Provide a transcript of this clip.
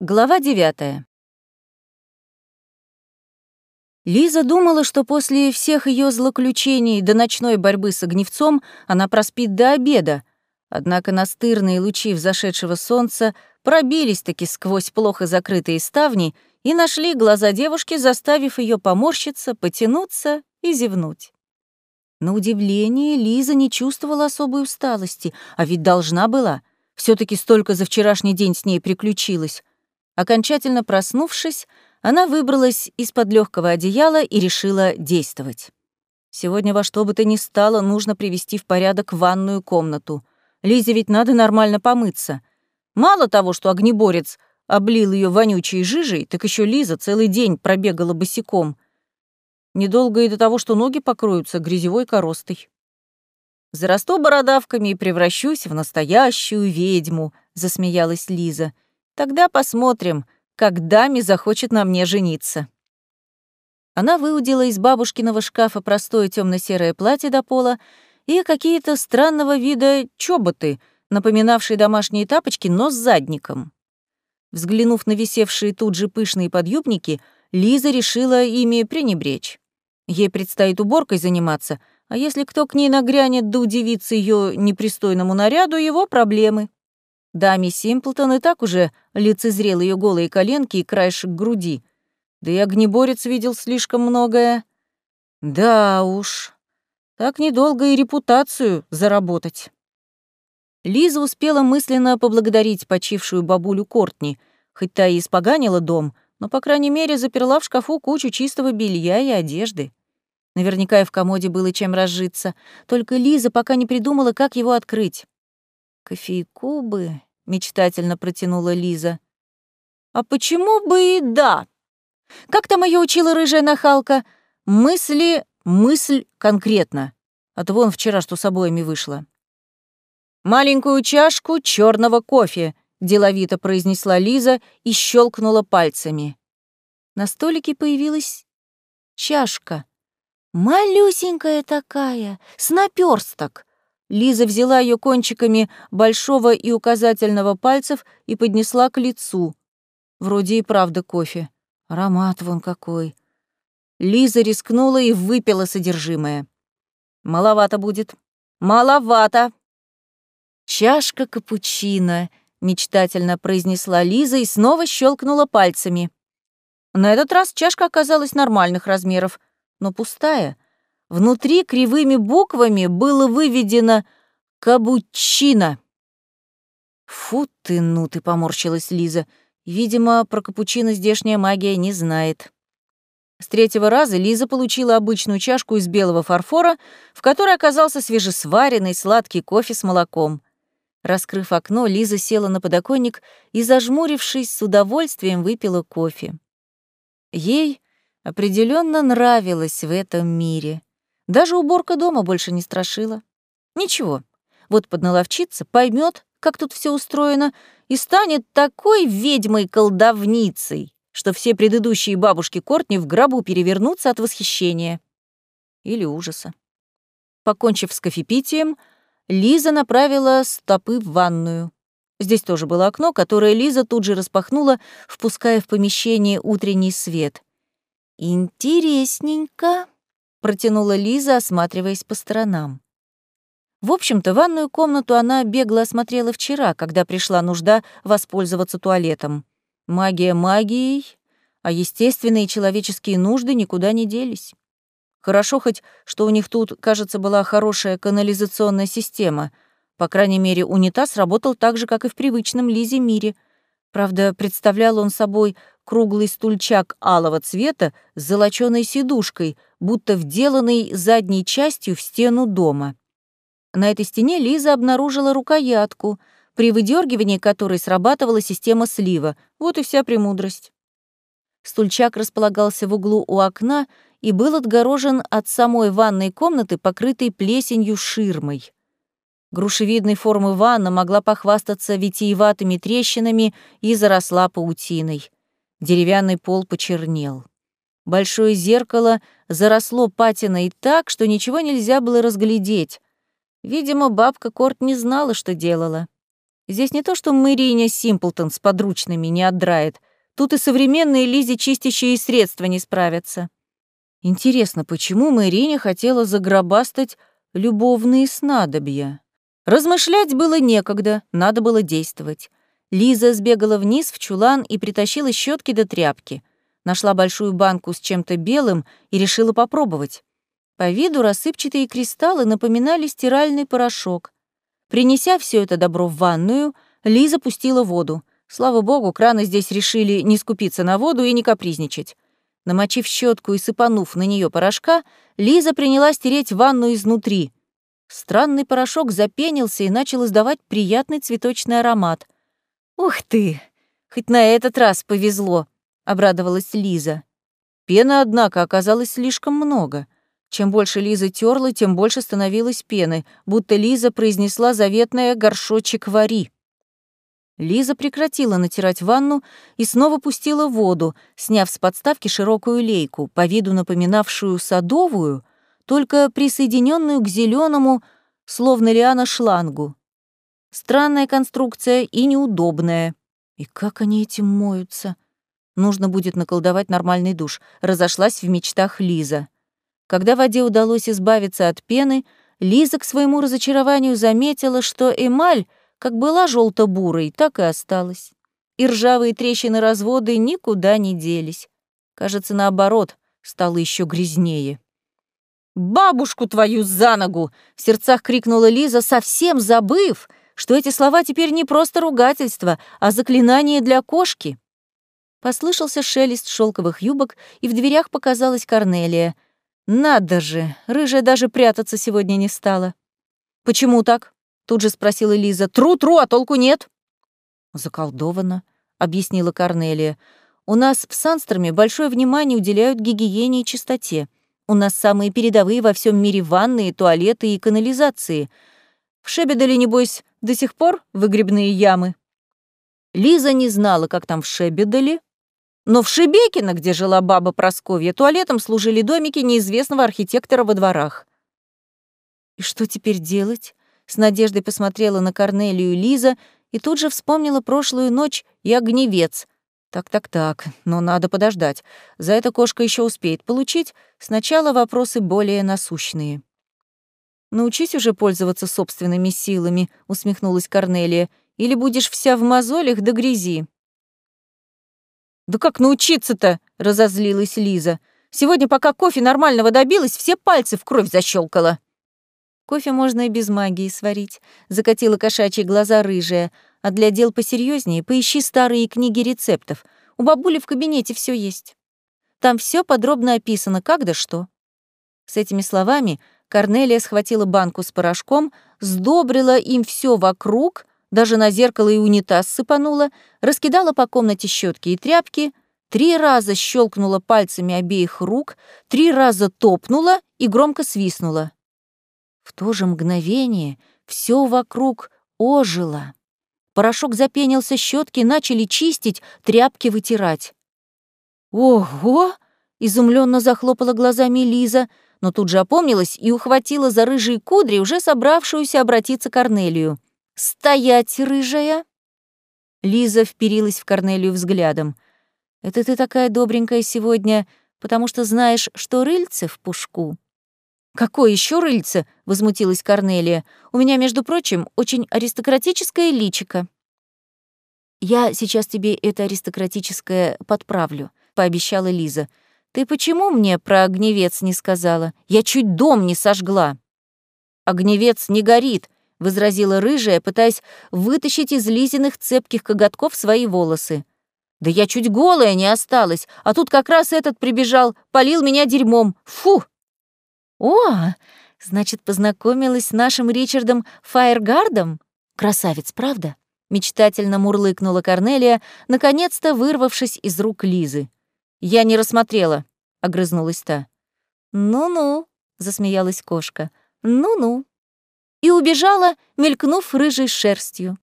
Глава девятая. Лиза думала, что после всех ее злоключений до ночной борьбы с огневцом она проспит до обеда, однако настырные лучи взошедшего солнца пробились-таки сквозь плохо закрытые ставни и нашли глаза девушки, заставив ее поморщиться, потянуться и зевнуть. На удивление Лиза не чувствовала особой усталости, а ведь должна была. все таки столько за вчерашний день с ней приключилось. Окончательно проснувшись, она выбралась из-под легкого одеяла и решила действовать. Сегодня во что бы то ни стало нужно привести в порядок ванную комнату. Лизе ведь надо нормально помыться. Мало того, что огнеборец облил ее вонючей жижей, так еще Лиза целый день пробегала босиком. Недолго и до того, что ноги покроются грязевой коростой. «Зарасту бородавками и превращусь в настоящую ведьму», — засмеялась Лиза — Тогда посмотрим, как даме захочет на мне жениться. Она выудила из бабушкиного шкафа простое темно серое платье до пола и какие-то странного вида чоботы, напоминавшие домашние тапочки, но с задником. Взглянув на висевшие тут же пышные подъюбники, Лиза решила ими пренебречь. Ей предстоит уборкой заниматься, а если кто к ней нагрянет да удивится ее непристойному наряду, его проблемы. Даме Симплтон и так уже лицезрел ее голые коленки и краешек груди. Да и огнеборец видел слишком многое. Да уж, так недолго и репутацию заработать. Лиза успела мысленно поблагодарить почившую бабулю Кортни, хоть та и испоганила дом, но, по крайней мере, заперла в шкафу кучу чистого белья и одежды. Наверняка и в комоде было чем разжиться, только Лиза пока не придумала, как его открыть. Кофейку бы, мечтательно протянула Лиза. А почему бы и да? Как там ее учила рыжая нахалка? Мысли, мысль конкретно. А то вон вчера что с обоями вышло. Маленькую чашку черного кофе, деловито произнесла Лиза и щелкнула пальцами. На столике появилась чашка. Малюсенькая такая, с наперсток. Лиза взяла ее кончиками большого и указательного пальцев и поднесла к лицу. Вроде и правда кофе. Аромат вон какой. Лиза рискнула и выпила содержимое. Маловато будет. Маловато. Чашка капучино, мечтательно произнесла Лиза и снова щелкнула пальцами. На этот раз чашка оказалась нормальных размеров, но пустая — Внутри кривыми буквами было выведено «Кабучино». «Фу ты, ну ты!» — поморщилась Лиза. Видимо, про капучино здешняя магия не знает. С третьего раза Лиза получила обычную чашку из белого фарфора, в которой оказался свежесваренный сладкий кофе с молоком. Раскрыв окно, Лиза села на подоконник и, зажмурившись, с удовольствием выпила кофе. Ей определенно нравилось в этом мире. Даже уборка дома больше не страшила. Ничего, вот подналовчится, поймет, как тут все устроено, и станет такой ведьмой-колдовницей, что все предыдущие бабушки Кортни в гробу перевернутся от восхищения. Или ужаса. Покончив с кофепитием, Лиза направила стопы в ванную. Здесь тоже было окно, которое Лиза тут же распахнула, впуская в помещение утренний свет. «Интересненько», протянула Лиза, осматриваясь по сторонам. В общем-то, ванную комнату она бегло осмотрела вчера, когда пришла нужда воспользоваться туалетом. Магия магией, а естественные человеческие нужды никуда не делись. Хорошо хоть, что у них тут, кажется, была хорошая канализационная система. По крайней мере, унитаз работал так же, как и в привычном Лизе мире. Правда, представлял он собой круглый стульчак алого цвета с золочёной сидушкой, будто вделанный задней частью в стену дома. На этой стене Лиза обнаружила рукоятку, при выдергивании которой срабатывала система слива. Вот и вся премудрость. Стульчак располагался в углу у окна и был отгорожен от самой ванной комнаты, покрытой плесенью ширмой. Грушевидной формы ванна могла похвастаться витиеватыми трещинами и заросла паутиной. Деревянный пол почернел. Большое зеркало заросло патиной так, что ничего нельзя было разглядеть. Видимо, бабка Корт не знала, что делала. Здесь не то, что Мэриня Симплтон с подручными не отдрает, тут и современные Лизи чистящие средства не справятся. Интересно, почему Мэриня хотела загробастать любовные снадобья? Размышлять было некогда, надо было действовать. Лиза сбегала вниз в чулан и притащила щетки до тряпки. Нашла большую банку с чем-то белым и решила попробовать. По виду рассыпчатые кристаллы напоминали стиральный порошок. Принеся все это добро в ванную, Лиза пустила воду. Слава богу, краны здесь решили не скупиться на воду и не капризничать. Намочив щетку и сыпанув на нее порошка, Лиза принялась стереть ванну изнутри. Странный порошок запенился и начал издавать приятный цветочный аромат. «Ух ты! Хоть на этот раз повезло!» — обрадовалась Лиза. Пены, однако, оказалось слишком много. Чем больше Лиза терла, тем больше становилось пены, будто Лиза произнесла заветное «горшочек вари». Лиза прекратила натирать ванну и снова пустила воду, сняв с подставки широкую лейку, по виду напоминавшую садовую, только присоединенную к зеленому, словно лиана шлангу. Странная конструкция и неудобная. И как они этим моются? Нужно будет наколдовать нормальный душ. Разошлась в мечтах Лиза. Когда воде удалось избавиться от пены, Лиза к своему разочарованию заметила, что эмаль — как была желто-бурой, так и осталась. И ржавые трещины разводы никуда не делись. Кажется, наоборот, стало еще грязнее. «Бабушку твою за ногу!» — в сердцах крикнула Лиза, совсем забыв, что эти слова теперь не просто ругательство, а заклинание для кошки. Послышался шелест шелковых юбок, и в дверях показалась Корнелия. «Надо же, рыжая даже прятаться сегодня не стала». «Почему так?» Тут же спросила Лиза. «Тру-тру, а толку нет?» «Заколдовано», — объяснила Корнелия. «У нас в Санстерме большое внимание уделяют гигиене и чистоте. У нас самые передовые во всем мире ванны, туалеты и канализации. В Шебедале, небось, до сих пор выгребные ямы?» Лиза не знала, как там в Шебедале, но в Шебекино, где жила баба Просковья, туалетом служили домики неизвестного архитектора во дворах. «И что теперь делать?» С надеждой посмотрела на Корнелию Лиза и тут же вспомнила прошлую ночь и огневец. Так-так-так, но надо подождать. За это кошка еще успеет получить. Сначала вопросы более насущные. «Научись уже пользоваться собственными силами», — усмехнулась Корнелия. «Или будешь вся в мозолях да грязи». «Да как научиться-то?» — разозлилась Лиза. «Сегодня, пока кофе нормального добилась, все пальцы в кровь защелкала. Кофе можно и без магии сварить. Закатила кошачьи глаза рыжая. А для дел посерьезнее поищи старые книги рецептов. У бабули в кабинете все есть. Там все подробно описано, как да что. С этими словами Корнелия схватила банку с порошком, сдобрила им все вокруг, даже на зеркало и унитаз сыпанула, раскидала по комнате щетки и тряпки, три раза щелкнула пальцами обеих рук, три раза топнула и громко свистнула. В то же мгновение все вокруг ожило. Порошок запенился, щетки начали чистить, тряпки вытирать. «Ого!» — изумленно захлопала глазами Лиза, но тут же опомнилась и ухватила за рыжие кудри, уже собравшуюся обратиться к Корнелию. «Стоять, рыжая!» Лиза вперилась в Корнелию взглядом. «Это ты такая добренькая сегодня, потому что знаешь, что рыльце в пушку?» «Какое еще рыльце?» — возмутилась Корнелия. «У меня, между прочим, очень аристократическое личико». «Я сейчас тебе это аристократическое подправлю», — пообещала Лиза. «Ты почему мне про огневец не сказала? Я чуть дом не сожгла». «Огневец не горит», — возразила рыжая, пытаясь вытащить из Лизиных цепких коготков свои волосы. «Да я чуть голая не осталась, а тут как раз этот прибежал, полил меня дерьмом. Фу!» «О, значит, познакомилась с нашим Ричардом Фаергардом? Красавец, правда?» Мечтательно мурлыкнула Корнелия, наконец-то вырвавшись из рук Лизы. «Я не рассмотрела», — огрызнулась та. «Ну-ну», — засмеялась кошка, — «ну-ну». И убежала, мелькнув рыжей шерстью.